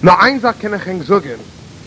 Nur eins kann ich Ihnen sagen,